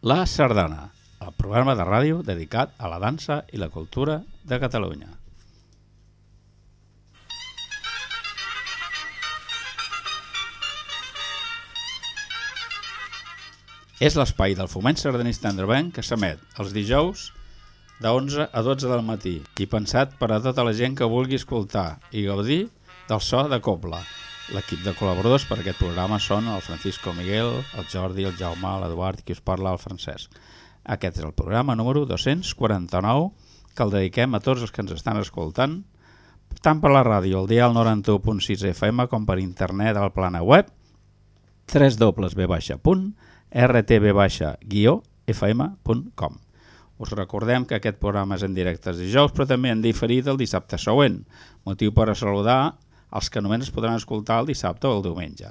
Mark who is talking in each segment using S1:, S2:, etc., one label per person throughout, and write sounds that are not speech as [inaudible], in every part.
S1: La Sardana, el programa de ràdio dedicat a la dansa i la cultura de Catalunya. És l'espai del foment sardanista androvenc que s'emet els dijous de 11 a 12 del matí i pensat per a tota la gent que vulgui escoltar i gaudir del so de Cobla. L'equip de col·laboradors per a aquest programa són el Francisco Miguel, el Jordi, el Jaume, l'Eduard qui us parla, el Francesc. Aquest és el programa número 249 que el dediquem a tots els que ens estan escoltant tant per la ràdio, el dial 91.6 FM com per internet al plana web www.rtb-fm.com Us recordem que aquest programa és en directe els dijous, però també en diferit el dissabte següent, motiu per a saludar els que només es podran escoltar el dissabte o el diumenge.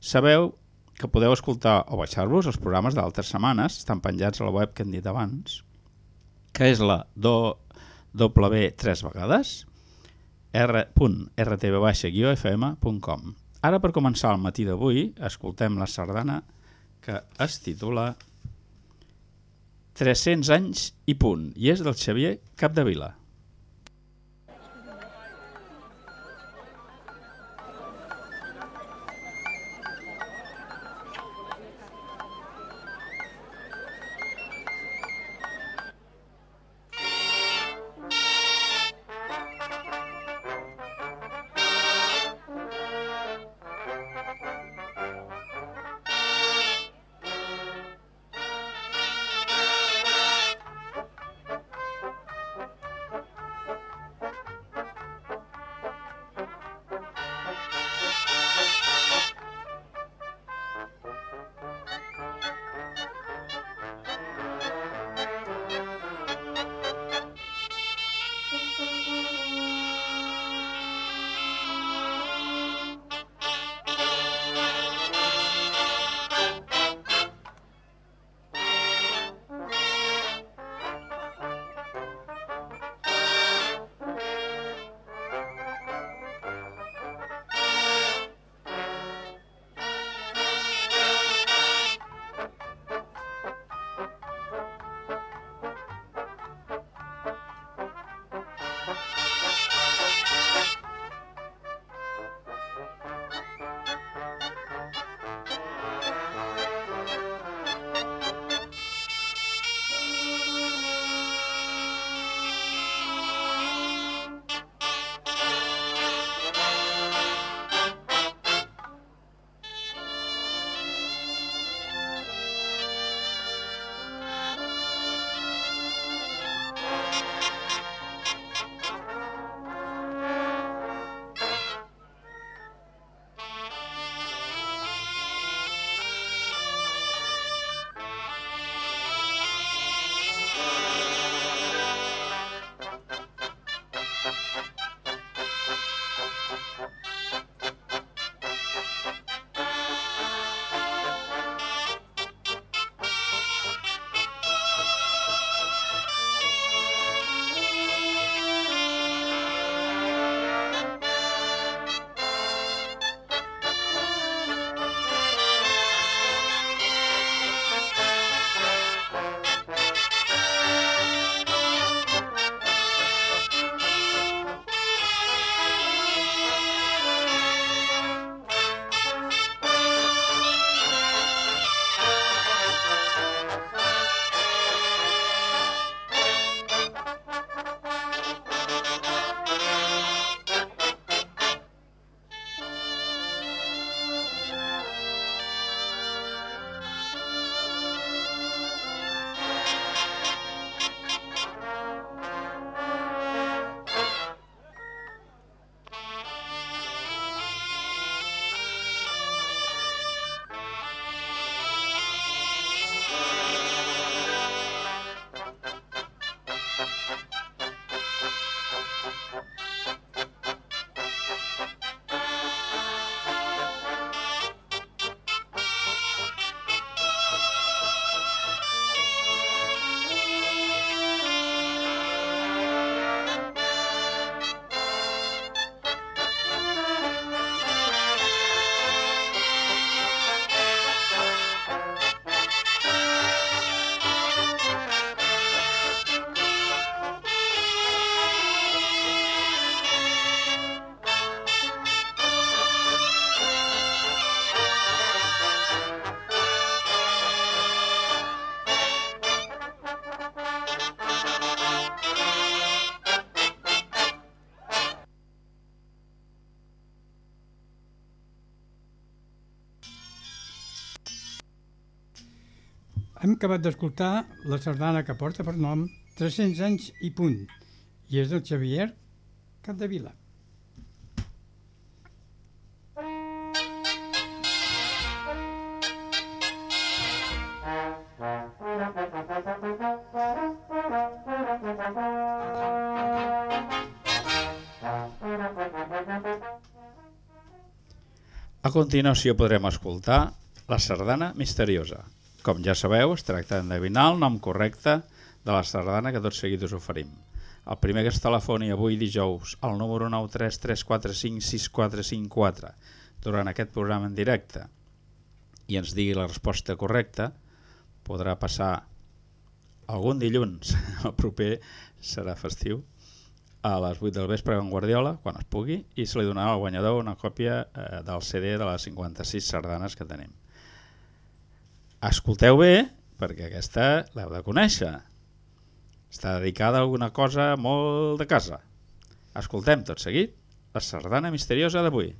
S1: Sabeu que podeu escoltar o baixar-vos els programes d'altres setmanes, estan penjats a la web que hem dit abans, que és la do, w tres vegades, r.rtb-fm.com. Ara, per començar el matí d'avui, escoltem la sardana que es titula 300 anys i punt, i és del Xavier Capdevila.
S2: Acabat d'escoltar la sardana que porta per nom 300 anys i punt, i és del Xavier Capdevila.
S1: A continuació podrem escoltar la sardana misteriosa. Com ja sabeu, es tracta d'endevinar el nom correcte de la sardana que tot seguit us oferim. El primer que es telefoni avui dijous al número 933456454 durant aquest programa en directe i ens digui la resposta correcta podrà passar algun dilluns, [laughs] el proper serà festiu, a les 8 del vespre amb Guardiola, quan es pugui, i se li donarà al guanyador una còpia eh, del CD de les 56 sardanes que tenim. Escolteu bé, perquè aquesta l'heu de conèixer. Està dedicada a alguna cosa molt de casa. Escoltem tot seguit la sardana misteriosa d'avui.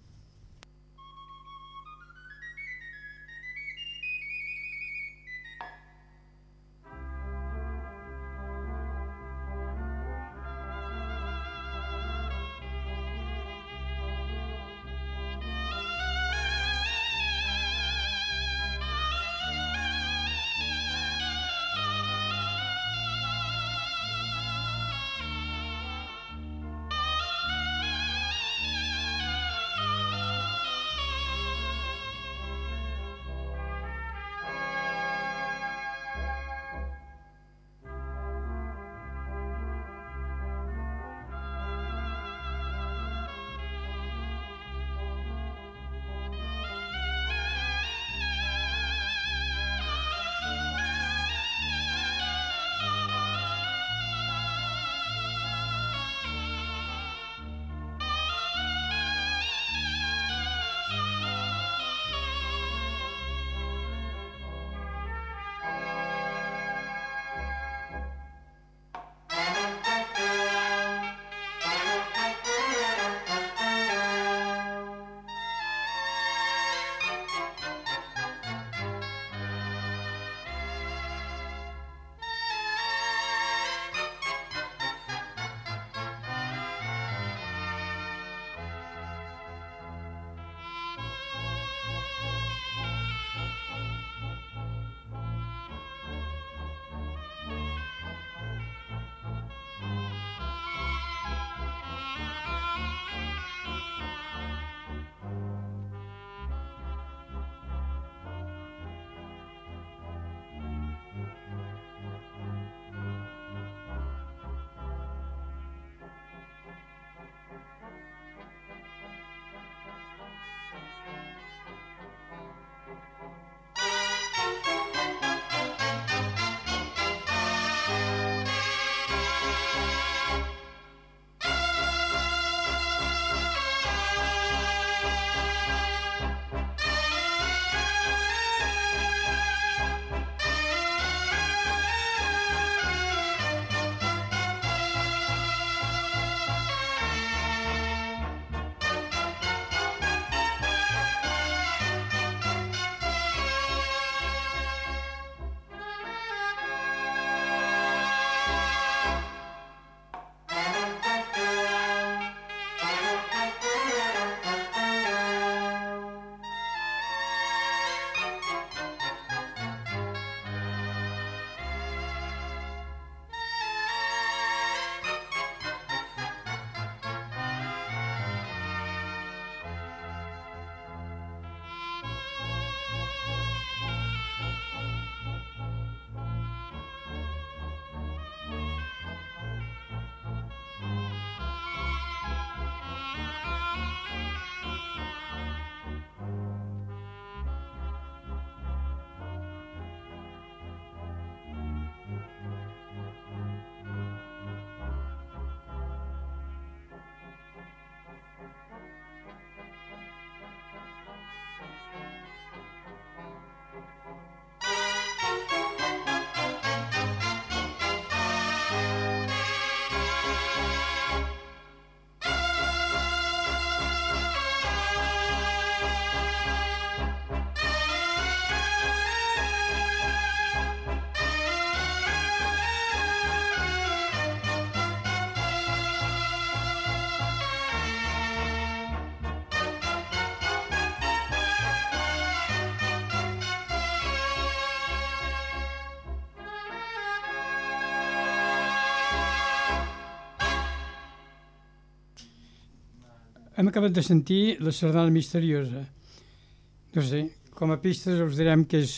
S2: Hem acabat de sentir la sardana misteriosa. No sé, com a pistes us direm que és,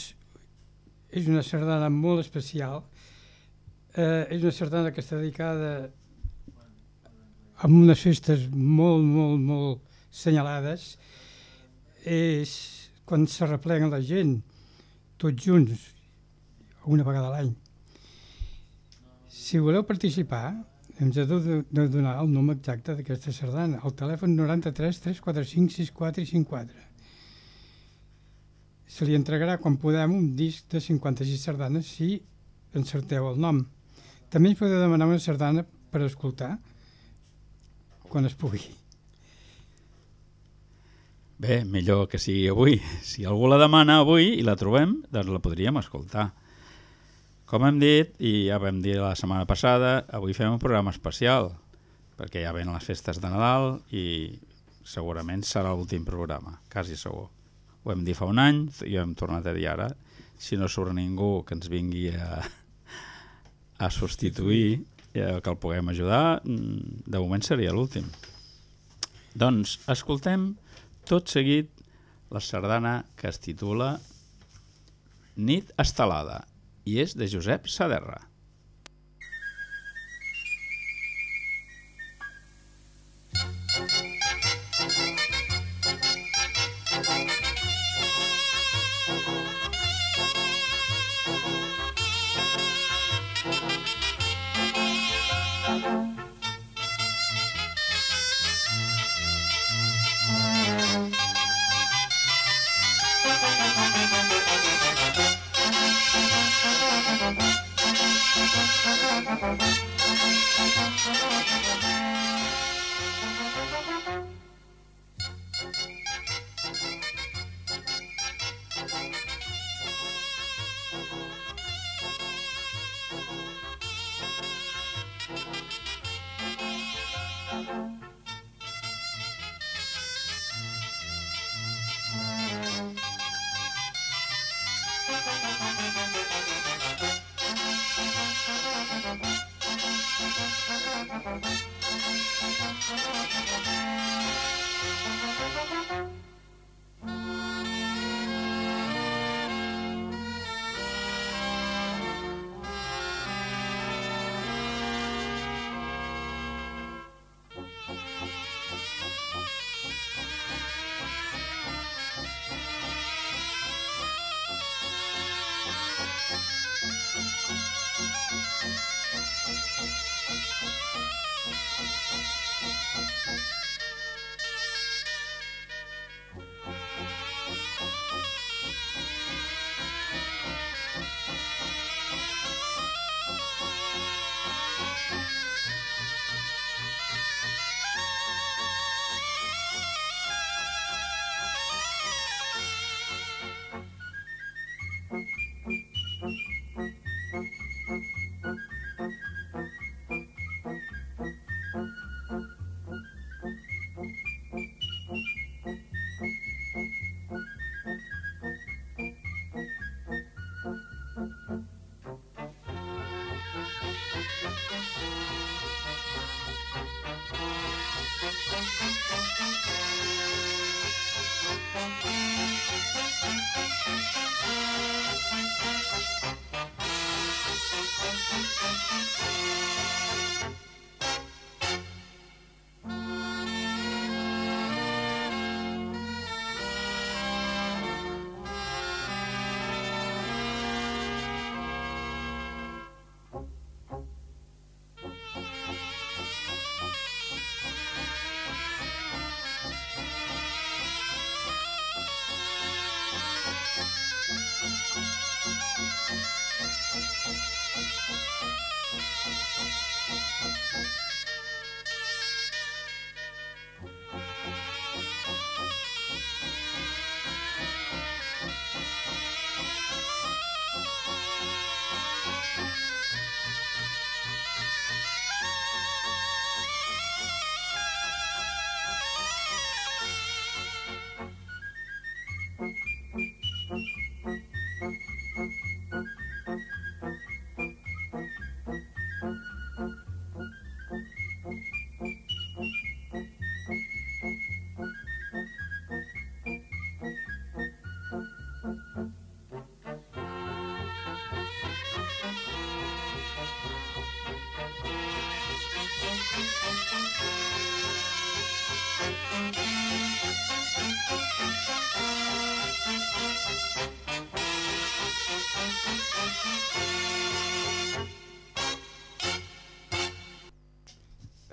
S2: és una sardana molt especial. Eh, és una sardana que està dedicada a unes festes molt, molt, molt senyalades. És quan s'arrepleguen la gent, tots junts, una vegada a l'any. Si voleu participar, ens heu de, donar el nom exacte d'aquesta sardana, el telèfon 93 345 64 54. Se li entregarà quan podem un disc de 56 sardanes si encerteu el nom. També ens podeu demanar una sardana per escoltar quan es pugui.
S1: Bé, millor que sigui avui. Si algú la demana avui i la trobem, doncs la podríem escoltar. Com hem dit, i ja vam dir la setmana passada, avui fem un programa especial, perquè ja venen les festes de Nadal i segurament serà l'últim programa, quasi segur. Ho hem dit fa un any i ho hem tornat a dir ara. Si no surt ningú que ens vingui a, a substituir, eh, que el puguem ajudar, mm, de moment seria l'últim. Doncs escoltem tot seguit la sardana que es titula Nit estelada i és de Josep Saderra. Thank you.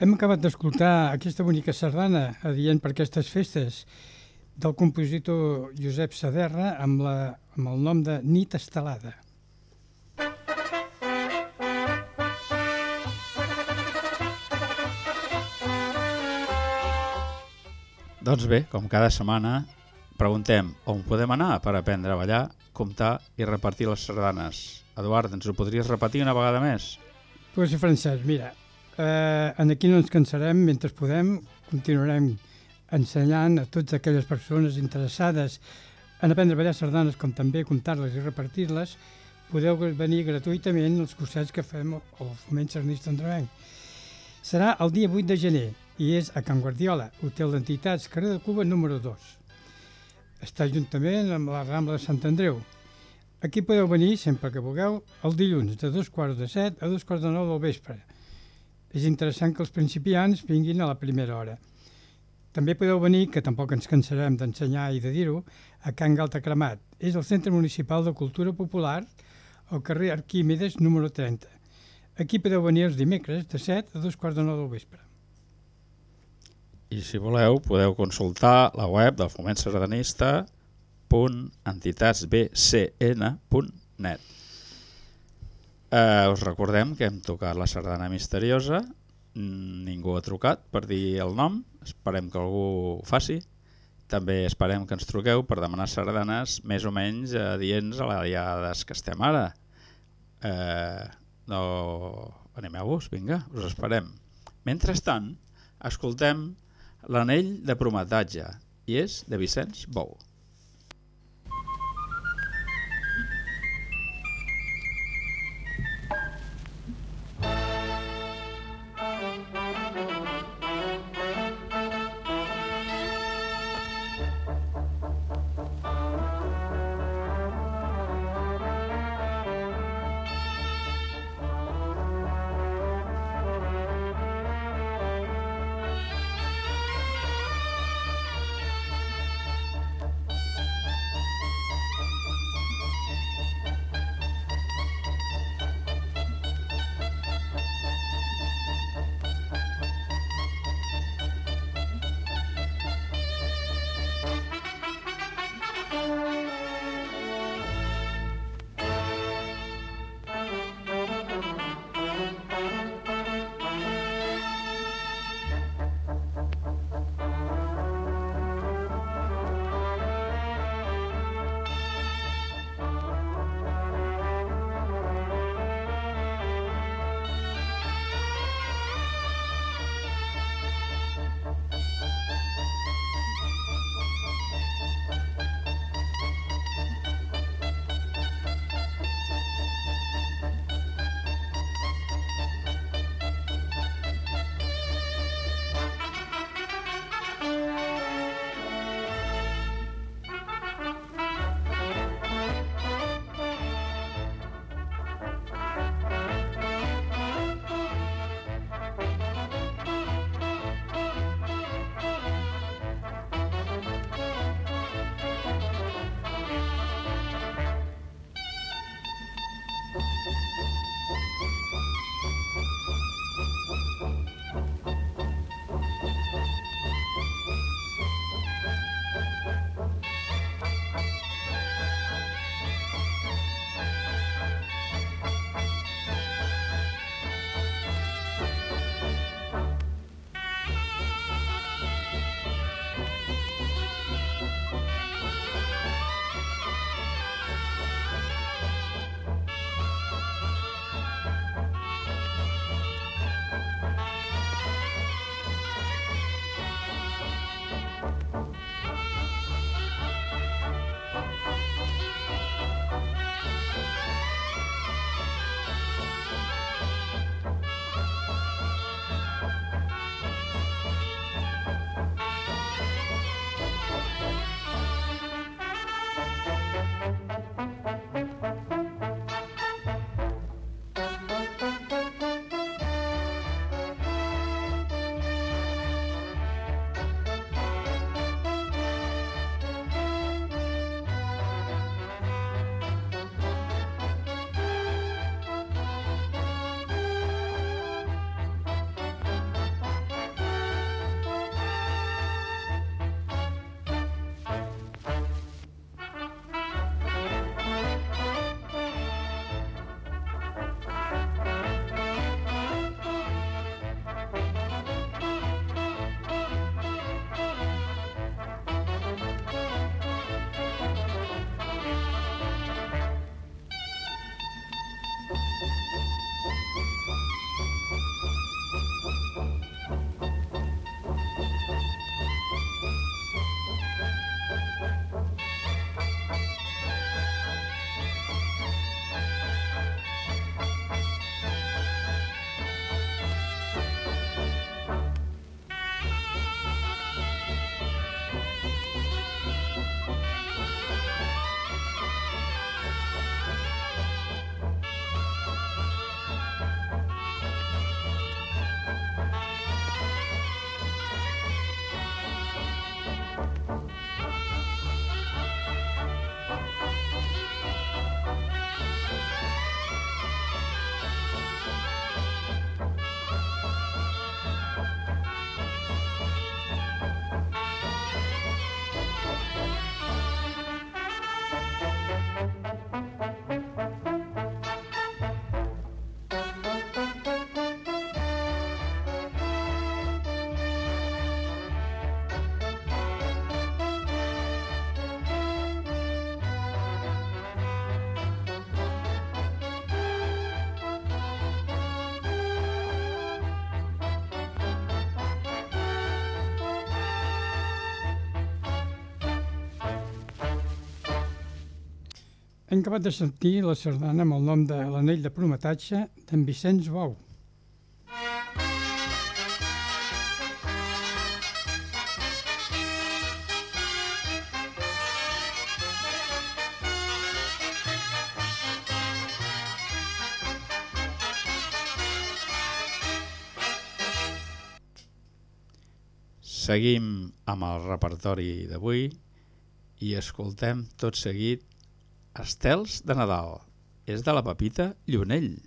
S2: Hem acabat d'escoltar aquesta bonica sardana adient per aquestes festes del compositor Josep Saderra amb, la, amb el nom de Nit Estelada.
S1: Doncs bé, com cada setmana, preguntem on podem anar per aprendre a ballar, comptar i repartir les sardanes. Eduard, ens ho podries repetir una vegada més?
S2: Pues, Francesc, mira, eh, en aquí no ens cansarem, mentre podem continuarem ensenyant a totes aquelles persones interessades en aprendre a ballar sardanes, com també comptar-les i repartir-les, podeu venir gratuïtament als cursets que fem al Foment Sardanista Andrevenc. Serà el dia 8 de gener i és a Can Guardiola, Hotel d'Entitats, carrer de Cuba número 2. Està juntament amb la Rambla de Sant Andreu. Aquí podeu venir, sempre que vulgueu, el dilluns, de dos quarts de set a dos quarts de nou del vespre. És interessant que els principiants vinguin a la primera hora. També podeu venir, que tampoc ens cansarem d'ensenyar i de dir-ho, a Can Galta Cremat. És el Centre Municipal de Cultura Popular, al carrer Arquímedes, número 30. Aquí podeu venir els dimecres, de 7 a dos quarts de nou del vespre.
S1: I si voleu, podeu consultar la web del Foment Sardanista www.entitats.bcn.net eh, Us recordem que hem tocat la sardana misteriosa, ningú ha trucat per dir el nom, esperem que algú ho faci. També esperem que ens truqueu per demanar sardanes més o menys adients a la diades que estem ara. Eh, no... Animeu-vos, vinga, us esperem. Mentrestant, escoltem l'anell de prometatge i és de Vicenç Bou.
S2: Hem acabat de sentir la sardana amb el nom de l'anell de prometatge d'en Vicenç Bou.
S1: Seguim amb el repertori d'avui i escoltem tot seguit Estels de Nadal. És de la Pepita Llunell.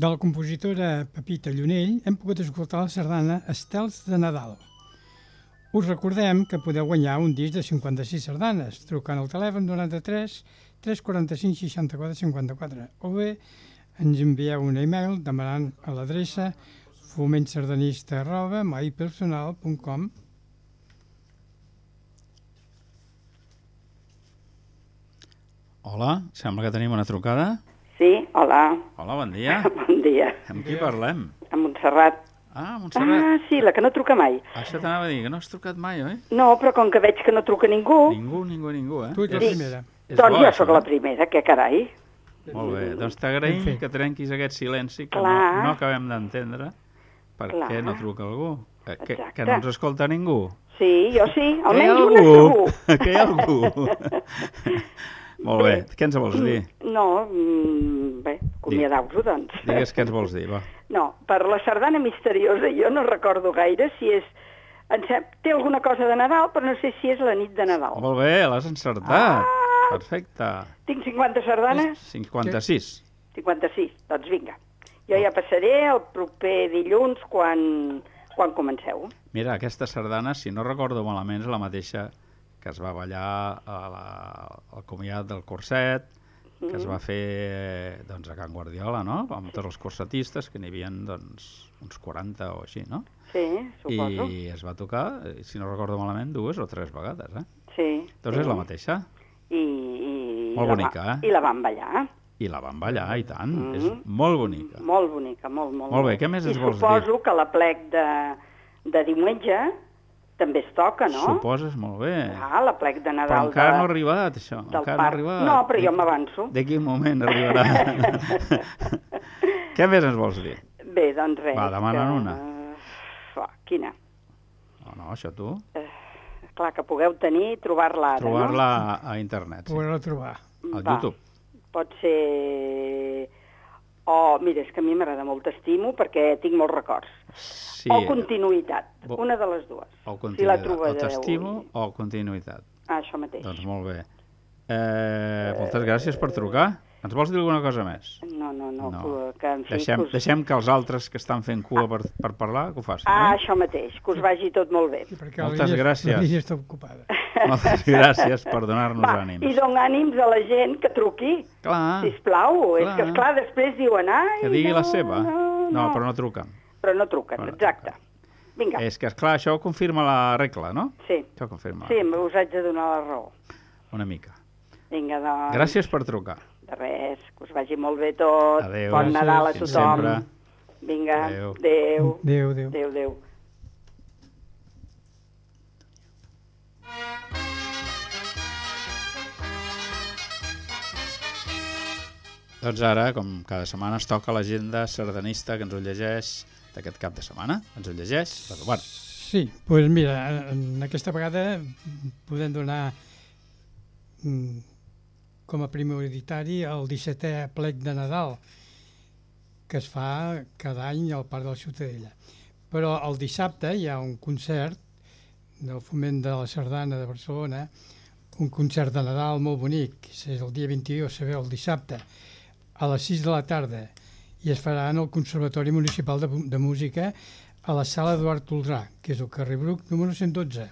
S2: De la compositora Pepita Llunell hem pogut escoltar la sardana Estels de Nadal. Us recordem que podeu guanyar un disc de 56 sardanes trucant al telèfon 93 345 64 54 o bé ens envieu un e-mail demanant a l'adreça fomentsardanista arroba maipersonal.com
S1: Hola, sembla que tenim una trucada.
S3: Sí, hola,
S1: Hola, bon dia. [laughs]
S3: bon dia.
S1: Amb qui parlem?
S3: A Montserrat.
S1: Ah, Montserrat.
S3: Ah, sí, la que no truca mai.
S1: Això t'anava a dir, que no has trucat mai, oi?
S3: No, però com que veig que no truca ningú,
S1: Ningú, ningú, ningú, eh?
S2: Tu ets la primera.
S1: És
S3: doncs
S1: bo,
S3: jo sóc la
S1: eh?
S3: primera, que carai.
S1: Molt bé, doncs t'agraïm que trenquis aquest silenci que no,
S3: Clar.
S1: no acabem d'entendre per
S3: Clar.
S1: què no truca algú. Que, que,
S3: Exacte.
S1: que no ens escolta ningú.
S3: Sí, jo sí,
S1: Que hi ha
S3: almenys una
S1: algú?
S3: segur. [laughs]
S1: Que hi ha algú? [laughs] Molt bé, què ens vols dir?
S3: No, mm, bé, acomiadau-vos, doncs.
S1: Digues què ens vols dir, va.
S3: No, per la sardana misteriosa jo no recordo gaire si és... Sap, té alguna cosa de Nadal, però no sé si és la nit de Nadal.
S1: Molt bé, l'has encertat.
S3: Ah!
S1: Perfecte.
S3: Tinc 50 sardanes?
S1: 56.
S3: 56, doncs vinga. Jo ja passaré el proper dilluns quan, quan comenceu.
S1: Mira, aquesta sardana, si no recordo malament, és la mateixa que es va ballar a la, al comiat del Corset, que es va fer doncs, a Can Guardiola, no? Amb tots els corsetistes, que n'hi havia doncs, uns 40 o així, no?
S3: Sí, suposo.
S1: I es va tocar, si no recordo malament, dues o tres vegades, eh?
S3: Sí.
S1: Doncs
S3: sí.
S1: és la mateixa.
S3: I, i,
S1: Molt
S3: la
S1: bonica,
S3: va,
S1: eh?
S3: I la van ballar.
S1: I la van ballar, i tant.
S3: Mm.
S1: És molt bonica.
S3: Molt bonica, molt, molt.
S1: Molt bé, què més
S3: I
S1: vols dir?
S3: suposo que la plec de, de diumenge també es toca, no?
S1: Suposes molt bé.
S3: Ah, la plec de
S1: Però
S3: Nadal
S1: encara
S3: de,
S1: no ha arribat, això.
S3: del
S1: encara no ha
S3: parc.
S1: arribat.
S3: No, però jo m'avanço.
S1: D'aquí un moment arribarà. [laughs] Què més ens vols dir?
S3: Bé, doncs res.
S1: Va, demana'n
S3: que-
S1: una.
S3: Va, quina?
S1: Oh, no, això tu.
S3: Clar, que pugueu tenir, trobar-la ara,
S1: Trobar-la a, a internet, sí.
S2: Poder-la trobar.
S1: Al
S3: Va.
S1: YouTube.
S3: Pot ser... O, mira, és que a mi m'agrada molt, t'estimo, perquè tinc molts records.
S1: Sí.
S3: O continuïtat,
S1: Bo-
S3: una de les dues.
S1: O
S3: Si la
S1: continuïtat.
S3: trobareu.
S1: o t'estimo o continuïtat.
S3: Ah, això mateix.
S1: Doncs molt bé. Eh, moltes gràcies per trucar. Ens vols dir alguna cosa més?
S3: No, no, no,
S1: No.
S3: Que, que en fi...
S1: Deixem,
S3: que us...
S1: deixem que els altres que estan fent cua per, per parlar, que ho facin.
S3: Ah,
S1: eh?
S3: això mateix, que us vagi tot molt bé.
S2: Sí,
S1: Moltes
S2: línia,
S1: gràcies.
S2: La línia està ocupada.
S1: Moltes gràcies per donar-nos ànims.
S3: i dona ànims a la gent que truqui,
S1: Clar,
S3: sisplau. És
S1: clar.
S3: que, esclar, després diuen... Ai,
S1: que digui
S3: no,
S1: la seva.
S3: No,
S1: No, però no truquen.
S3: Però no truquen,
S1: Però no
S3: exacte. Vinga,
S1: És que, esclar, això ho confirma la regla, no?
S3: sí.
S1: Això ho confirma
S3: Sí, us haig de donar la raó.
S1: una mica.
S3: Vinga, doncs...
S1: Gràcies per trucar.
S3: De res, que us vagi molt bé tot.
S1: Adéu.
S3: Bon Nadal a tothom.
S1: sempre.
S3: Vinga,
S1: Adéu.
S3: adéu.
S2: Adéu, adéu.
S3: Adéu, adéu.
S1: Doncs ara, com cada setmana, es toca l'agenda sardanista que ens ho llegeix d'aquest cap de setmana. Ens ho llegeix l'Eduard.
S2: Sí, doncs pues mira, en aquesta vegada podem donar mm, com a prioritari el 17è plec de Nadal, que es fa cada any al Parc de la Ciutadella. Però el dissabte hi ha un concert del Foment de la Sardana de Barcelona, un concert de Nadal molt bonic, que és el dia 21, se veu el dissabte, a les 6 de la tarda, i es farà en el Conservatori Municipal de, de Música a la sala Eduard Toldrà, que és el carrer Bruc número 112.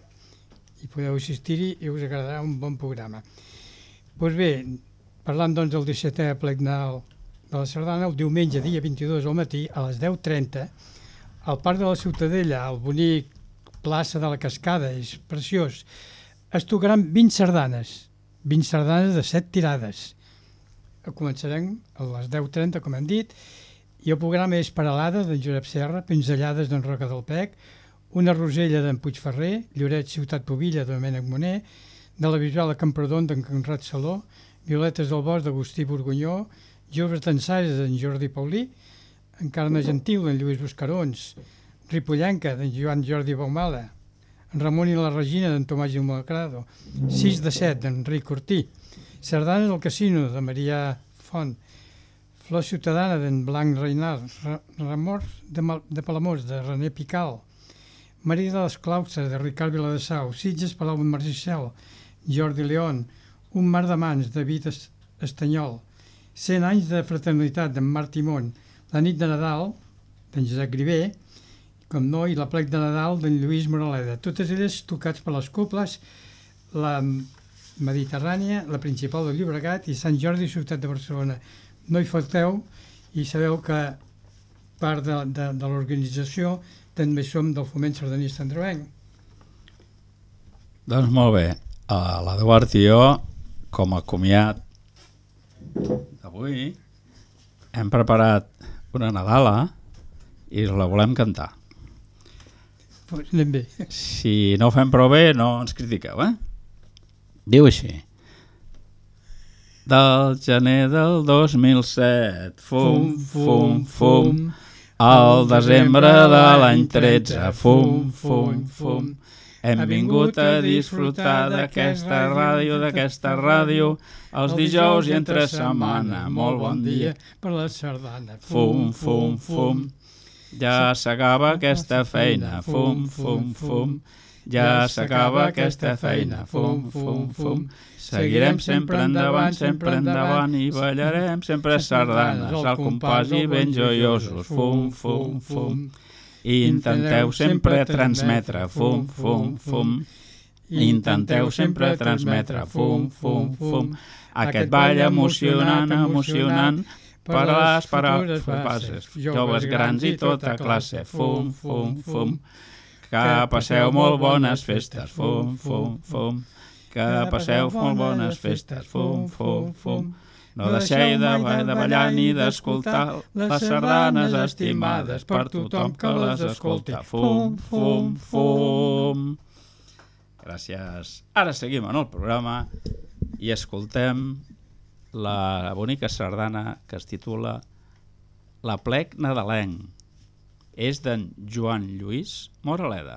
S2: I podeu assistir-hi i us agradarà un bon programa. Doncs bé, parlant doncs del 17è plec Nadal de la Sardana, el diumenge, dia 22 al matí, a les 10.30, al Parc de la Ciutadella, al bonic plaça de la Cascada, és preciós, es tocaran 20 sardanes, 20 sardanes de 7 tirades. Començarem a les 10.30, com hem dit, i el programa és Paralada d'en Josep Serra, Pinzellades d'en Roca del Pec, una rosella d'en Puigferrer, Lloret Ciutat Pobilla de Domènec Moner, de la Bisbal de Camprodon d'en Conrad Saló, Violetes del Bosc d'Agustí Borgunyó, Joves d'Ensares d'en Jordi Paulí, Encarna Gentil d'en Lluís Buscarons, Ripollenca d'en Joan Jordi Baumala, en Ramon i la Regina d'en Tomàs Gilmacrado, 6 de 7 d'Enric Cortí, Sardanes del Casino de Maria Font, Flor Ciutadana d'en Blanc Reinal, Ra- Ramors de, Mal de Palamós de René Pical, Maria de les Clauses de Ricard Viladesau, Sitges Palau Marcel, Jordi León, Un mar de mans de David Es- Estanyol, 100 anys de fraternitat d'en Marc La nit de Nadal, d'en Josep Griver, com no, i la plec de Nadal d'en Lluís Moraleda. Totes elles tocats per les cobles, la Mediterrània, la principal del Llobregat i Sant Jordi, ciutat de Barcelona. No hi falteu i sabeu que part de, de, de l'organització també som del foment sardanista androvenc.
S1: Doncs molt bé, uh, l'Eduard i jo, com a comiat d'avui, hem preparat una Nadala i la volem cantar.
S2: Pues anem bé.
S1: Si no ho fem prou bé, no ens critiqueu, eh? Diu així. Del gener del 2007, fum, fum, fum, al desembre de l'any 13, fum, fum, fum, hem vingut a disfrutar d'aquesta ràdio, d'aquesta ràdio, els dijous i entre setmana, molt bon dia,
S2: per la sardana.
S1: fum, fum, fum, ja s'acaba aquesta feina, fum, fum, fum, ja s'acaba aquesta feina, fum, fum, fum, seguirem sempre endavant, sempre endavant. i ballarem sempre sardanes, al compàs i ben joiosos, fum, fum, fum, i intenteu sempre transmetre, fum, fum, fum, intenteu sempre transmetre, fum, fum, fum, aquest ball emocionant, emocionant, per a les paraules passes, joves grans i tota classe, fum, fum, fum, que passeu molt bones festes, fum, fum, fum, que passeu molt bones festes, fum, fum, fum, no deixeu de, de ballar ni d'escoltar les sardanes estimades per tothom que les escolta, fum, fum, fum. Gràcies. Ara seguim en el programa i escoltem la bonica sardana que es titula La plec nadalenc. És d'en Joan Lluís Moraleda.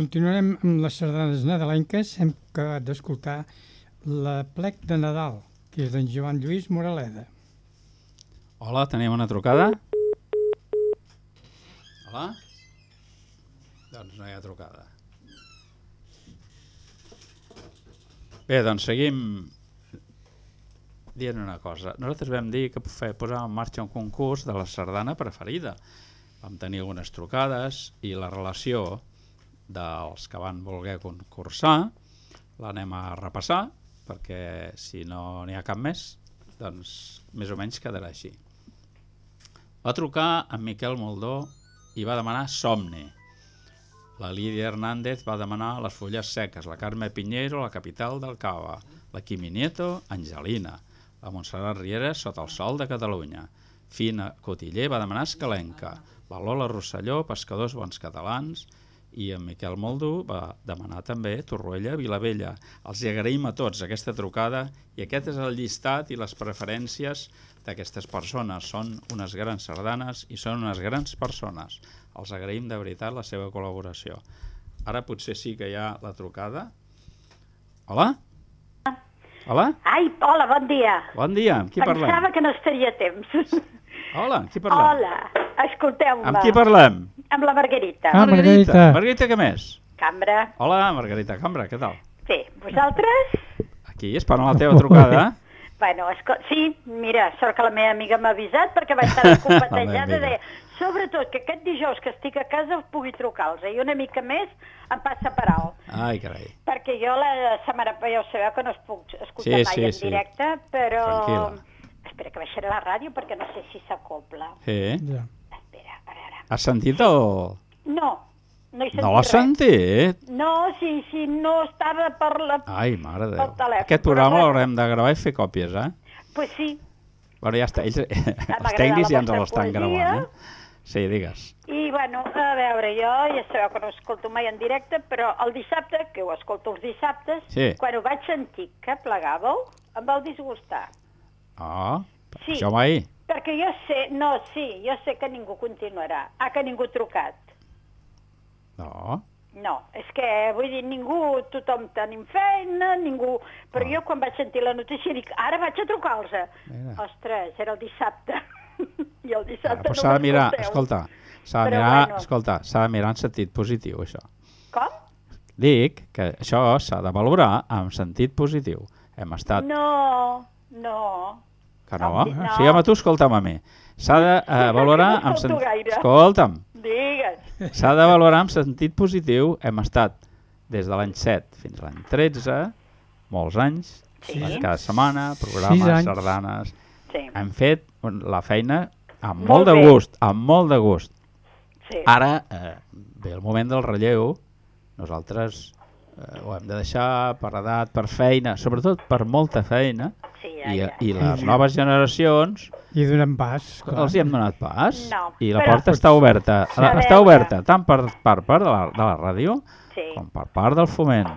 S2: Continuarem amb les sardanes nadalenques. Hem acabat d'escoltar la plec de Nadal, que és d'en Joan Lluís Moraleda.
S1: Hola, tenim una trucada? Hola? Doncs no hi ha trucada. Bé, doncs seguim dient una cosa. Nosaltres vam dir que posàvem en marxa un concurs de la sardana preferida. Vam tenir algunes trucades i la relació dels que van voler concursar l'anem a repassar perquè si no n'hi ha cap més doncs més o menys quedarà així. Va trucar en Miquel Moldó i va demanar Somni. La Lídia Hernández va demanar Les fulles seques, la Carme Piñero, la capital del Cava, la Quimi Nieto, Angelina, la Montserrat Riera, Sota el sol de Catalunya. Fina Cotiller va demanar Escalenca, la Lola Rosselló, Pescadors bons catalans, i en Miquel Moldó va demanar també Torroella Vilavella. Els hi agraïm a tots aquesta trucada i aquest és el llistat i les preferències d'aquestes persones. Són unes grans sardanes i són unes grans persones. Els agraïm de veritat la seva col·laboració. Ara potser sí que hi ha la trucada. Hola? Hola?
S4: Ai, hola, bon dia.
S1: Bon dia, amb qui parlem?
S4: Pensava que no estaria temps.
S1: Hola, qui parlem?
S4: Hola, escolteu-me.
S1: Amb qui parlem?
S4: Amb la Margarita.
S2: Ah, Margarita.
S1: Margarita, què més?
S4: Cambra.
S1: Hola, Margarita Cambra, què tal?
S4: Sí, vosaltres?
S1: Aquí, esperant la teva trucada.
S4: Bueno, esco... sí, mira, sort que la meva amiga m'ha avisat perquè vaig estar [laughs] competejada
S1: amiga.
S4: de... Sobretot que aquest dijous que estic a casa us pugui trucar-los i una mica més em passa per alt.
S1: Ai, carai.
S4: Perquè jo la setmana ja ho sabeu que no es puc escoltar
S1: Sí,
S4: mai
S1: sí,
S4: en
S1: sí.
S4: directe, però...
S1: Tranquil·la.
S4: Espera que baixaré la ràdio perquè no sé si s'acopla.
S1: Sí.
S2: Ja.
S1: Has sentit el...
S4: No, no he sentit
S1: No l'has sentit?
S4: No, si, si no estava per la...
S1: Ai, mare de Déu.
S4: telèfon,
S1: Aquest programa l'haurem de gravar i fer còpies, eh?
S4: Pues sí,
S1: Bueno, ja està. Ells, [laughs] els tècnics ja ens l'estan gravant, eh? Sí, digues.
S4: i bueno, a veure, jo ja sabeu que no escolto mai en directe, però el dissabte, que ho escolto els dissabtes,
S1: Sí.
S4: quan ho vaig sentir que plegàveu, em vau disgustar.
S1: Oh,
S4: Sí.
S1: això mai.
S4: Perquè jo sé, no, sí, jo sé que ningú continuarà. Ah, que ningú ha trucat.
S1: No.
S4: No, és que, vull dir, ningú, tothom tenim feina, ningú... Però jo quan vaig sentir la notícia dic, ara vaig a trucar-los. Ostres, era el dissabte. [laughs] I el dissabte
S1: però
S4: no
S1: s'ha de mirar, escolta, s'ha de mirar,
S4: bueno.
S1: escolta, s'ha de mirar en sentit positiu, això.
S4: Com?
S1: Dic que això s'ha de valorar en sentit positiu. Hem estat...
S4: No, no.
S1: Que no?
S4: No, no.
S1: Sí, home, tu escolta'm a mi. S'ha de eh, valorar
S4: no
S1: amb
S4: gaire.
S1: Escolta'm,
S4: Digues.
S1: s'ha de valorar en sentit positiu. Hem estat des de l'any 7 fins a l'any 13, molts anys,
S4: Sí.
S1: cada setmana, programes, sardanes...
S4: Sí,
S1: Hem fet la feina amb
S4: Molt
S1: molt, de gust, amb molt de gust.
S4: sí.
S1: Ara eh, ve el moment del relleu, nosaltres eh, ho hem de deixar per edat, per feina, sobretot per molta feina,
S4: sí ja,
S1: i,
S4: ja.
S1: i les noves generacions
S2: I donem pas. clar.
S1: els hi hem donat pas
S4: No,
S1: i la
S4: però-
S1: porta està oberta. La, està oberta tant per, per part de la, de la ràdio
S4: Sí.
S1: com per part del foment.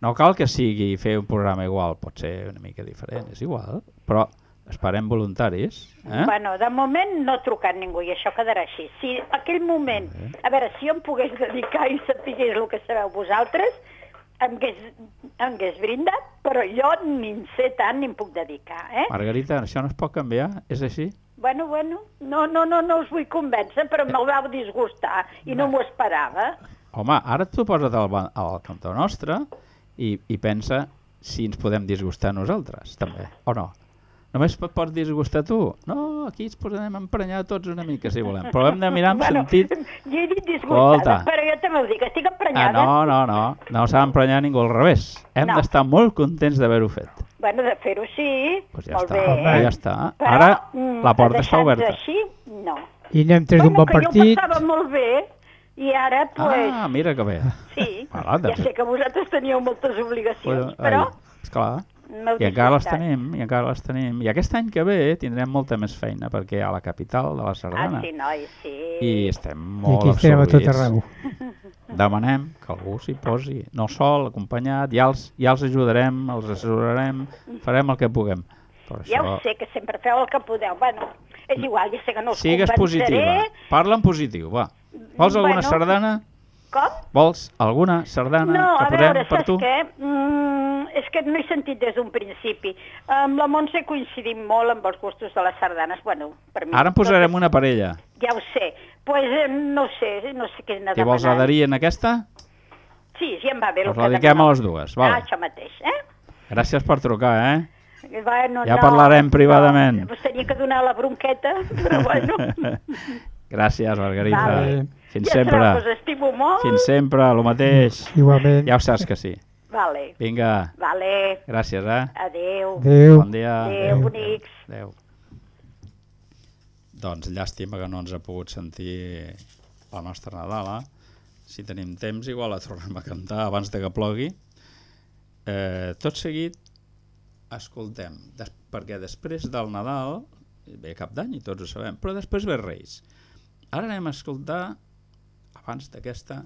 S1: No cal que sigui fer un programa igual, pot ser una mica diferent, és igual, però esperem voluntaris. Eh?
S4: Bueno, de moment no ha trucat ningú i això quedarà així. Si aquell moment, a veure, si jo em pogués dedicar i sapigués el que sabeu vosaltres, em hagués, em hagués brindat, però jo ni en sé tant ni em puc dedicar, eh?
S1: Margarita, això no es pot canviar? És així?
S4: Bueno, bueno, no, no, no, no us vull convèncer, però me'l vau disgustar i no m'ho esperava.
S1: Home, ara tu posa't al, al cantó nostre i, i pensa si ens podem disgustar nosaltres, també, o no? Només et pots disgustar tu? No, aquí ens podem emprenyar tots una mica, si volem, però hem de mirar amb
S4: bueno,
S1: sentit...
S4: jo he dit disgustada,
S1: Escolta.
S4: però jo també ho dic, estic
S1: Ah,
S4: emprenyada.
S1: no, no, no, no s'ha d'emprenyar ningú al revés. Hem
S4: No.
S1: d'estar molt contents d'haver-ho fet.
S4: Bueno, de fer-ho sí,
S1: Pues ja
S4: molt
S1: està,
S4: bé.
S1: home, ja està.
S4: Però,
S1: Ara
S4: mm,
S1: la porta està oberta.
S4: així, no.
S2: I n'hem tret un
S4: bueno,
S2: bon
S4: que
S2: partit.
S4: jo passava molt bé i ara, pues,
S1: Ah, mira que bé.
S4: sí. Ja
S1: doncs-
S4: sé que vosaltres teníeu moltes obligacions,
S1: Ai,
S4: però
S1: esclar. I encara les tenim, i encara les tenim. I aquest any que ve tindrem molta més feina, perquè a la capital de la
S4: Ah,
S1: Sardana.
S4: sí, noi, sí.
S1: I estem
S2: I
S1: molt
S2: aquí estem a tot
S1: absorbits.
S2: arreu. [laughs]
S1: Demanem que algú s'hi posi, no sol, acompanyat, ja els, ja els ajudarem, els assessorarem, farem el que puguem. Però
S4: Ja
S1: això,
S4: ho sé, que sempre feu el que podeu. Bueno, és igual, ja sé que no us
S1: sigues
S4: convenceré.
S1: positiva, parla en positiu, va. Vols alguna
S4: Bueno.
S1: sardana?
S4: Com?
S1: Vols alguna sardana
S4: no,
S1: que
S4: a
S1: posem
S4: veure,
S1: per
S4: saps
S1: tu?
S4: què? Mm, és que no he sentit des d'un principi. Amb la Montse coincidim molt amb els gustos de les sardanes. Bueno, per mi...
S1: Ara en posarem una parella.
S4: Ja ho sé. pues, eh, no sé, no sé què he de
S1: Què vols
S4: demanar.
S1: adherir en aquesta?
S4: Sí, sí, em va bé que
S1: la dediquem a les dues, vale.
S4: Ah, això mateix, eh?
S1: Gràcies per trucar, eh?
S4: Bueno,
S1: Ja parlarem privadament.
S4: No, us tenia que donar la bronqueta, però bueno. [laughs]
S1: Gràcies, Margarita.
S4: Vale.
S1: Fins
S4: ja
S1: sempre.
S4: us estimo molt.
S1: Fins sempre, el mateix.
S2: Igualment.
S1: Ja ho saps que sí.
S4: Vale,
S1: Vinga,
S4: vale.
S1: gràcies, eh?
S4: Adéu.
S2: Adéu.
S1: Bon dia.
S4: Adéu, bonics.
S1: Adéu. Doncs llàstima que no ens ha pogut sentir la nostra Nadala. Si tenim temps, igual la tornem a cantar abans de que plogui. Eh, tot seguit, escoltem, des, perquè després del Nadal ve Cap d'Any i tots ho sabem, però després ve Reis. Ara anem a escoltar, abans d'aquesta,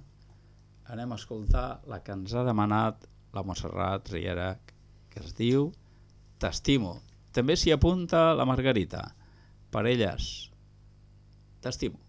S1: anem a escoltar la que ens ha demanat la Montserrat Riera, que es diu T'estimo. També s'hi apunta la Margarita. Per elles, t'estimo.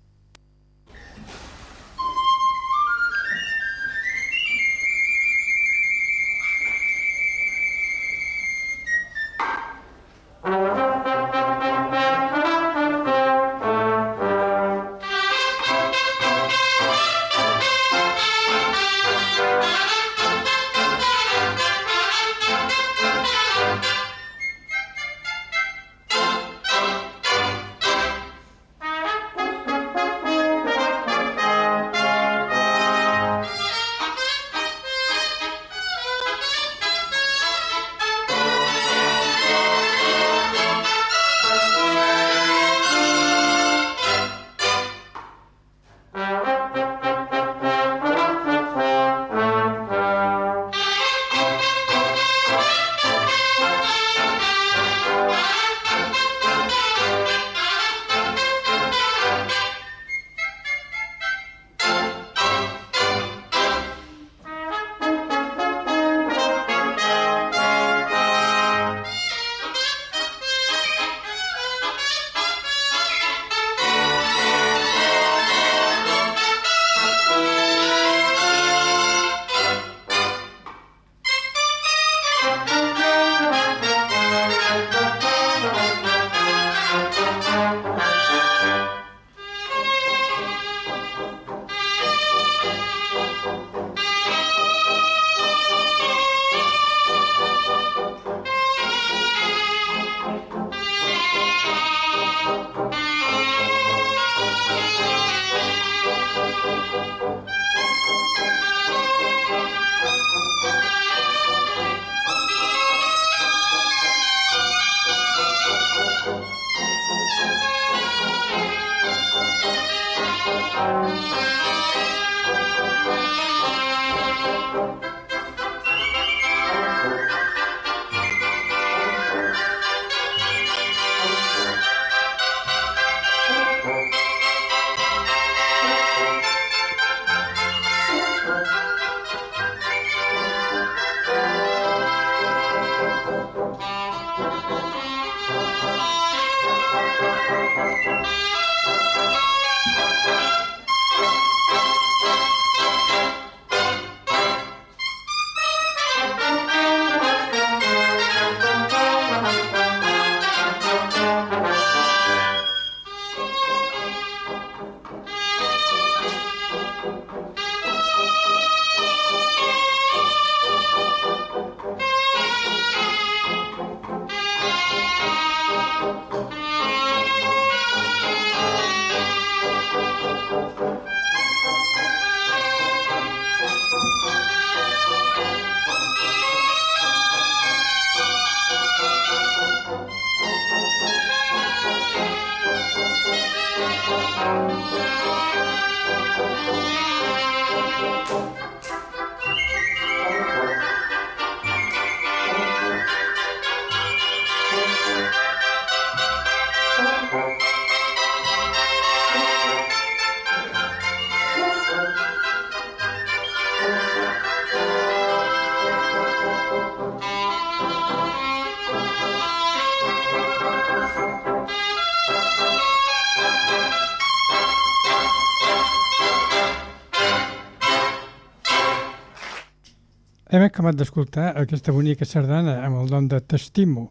S2: Acabat d'escoltar aquesta bonica sardana amb el nom de T'estimo,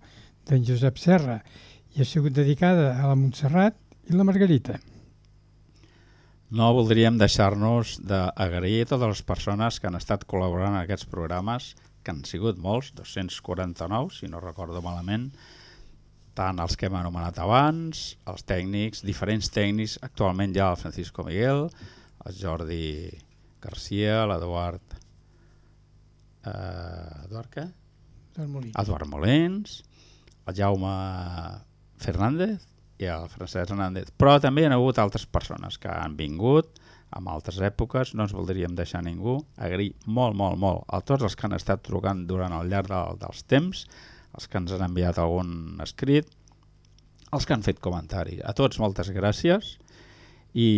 S2: d'en Josep Serra, i ha sigut dedicada a la Montserrat i la Margarita.
S1: No voldríem deixar-nos d'agrair a totes les persones que han estat col·laborant en aquests programes, que han sigut molts, 249, si no recordo malament, tant els que hem anomenat abans, els tècnics, diferents tècnics, actualment ja el Francisco Miguel, el Jordi Garcia, l'Eduard... Eh?
S2: Del Molí.
S1: Eduard Molins, el Jaume Fernández i el Francesc Hernández. Però també hi ha hagut altres persones que han vingut en altres èpoques, no ens voldríem deixar ningú. Agrair molt, molt, molt a tots els que han estat trucant durant el llarg de, dels temps, els que ens han enviat algun escrit, els que han fet comentari. A tots moltes gràcies i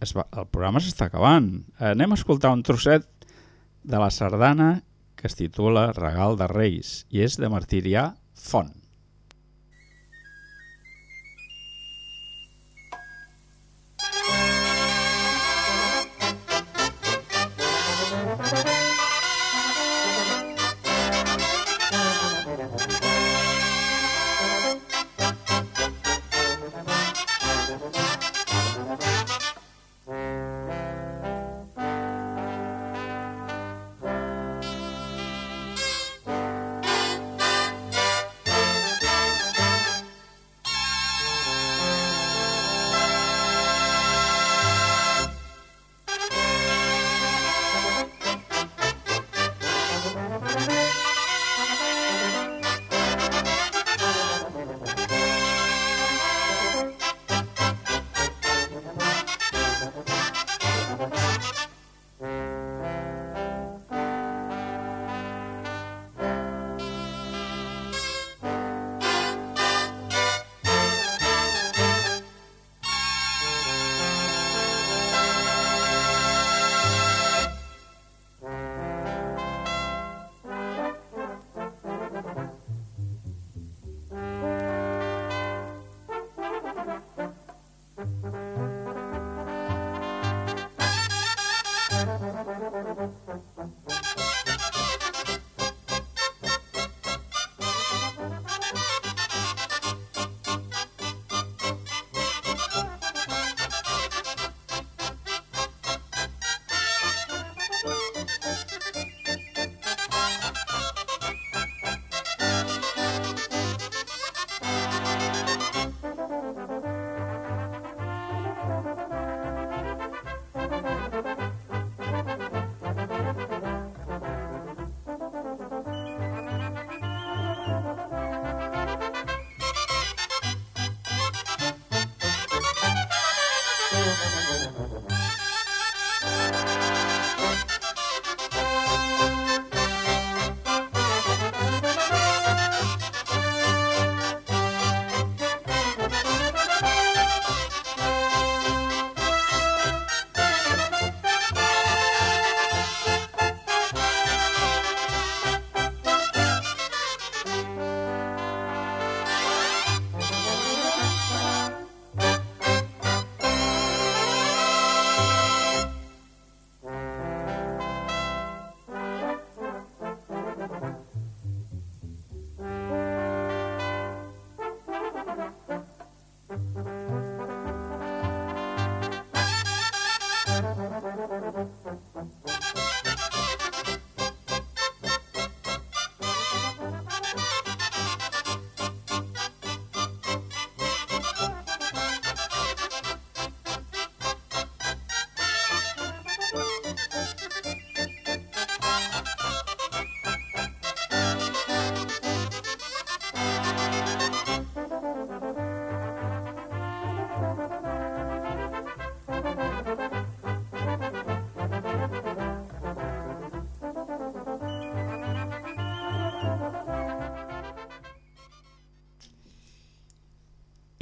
S1: es va, el programa s'està acabant. Anem a escoltar un trosset de la sardana que es titula Regal de Reis i és de Martirià Font.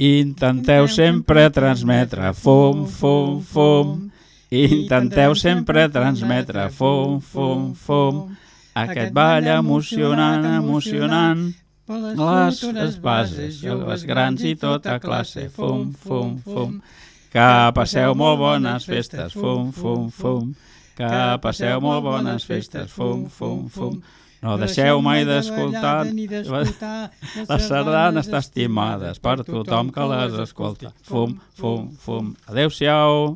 S1: Intenteu sempre transmetre fum, fum, fum. Intenteu sempre transmetre fum, fum, fum. Aquest ball emocionant, emocionant. Les, les bases, joves grans i tota classe. Fum, fum, fum. Que passeu molt bones festes. Fum, fum, fum. que passeu molt bones festes, fum, fum, fum. No deixeu mai d'escoltar les sardanes estimades per tothom que les escolta. Fum, fum, fum. Adéu-siau.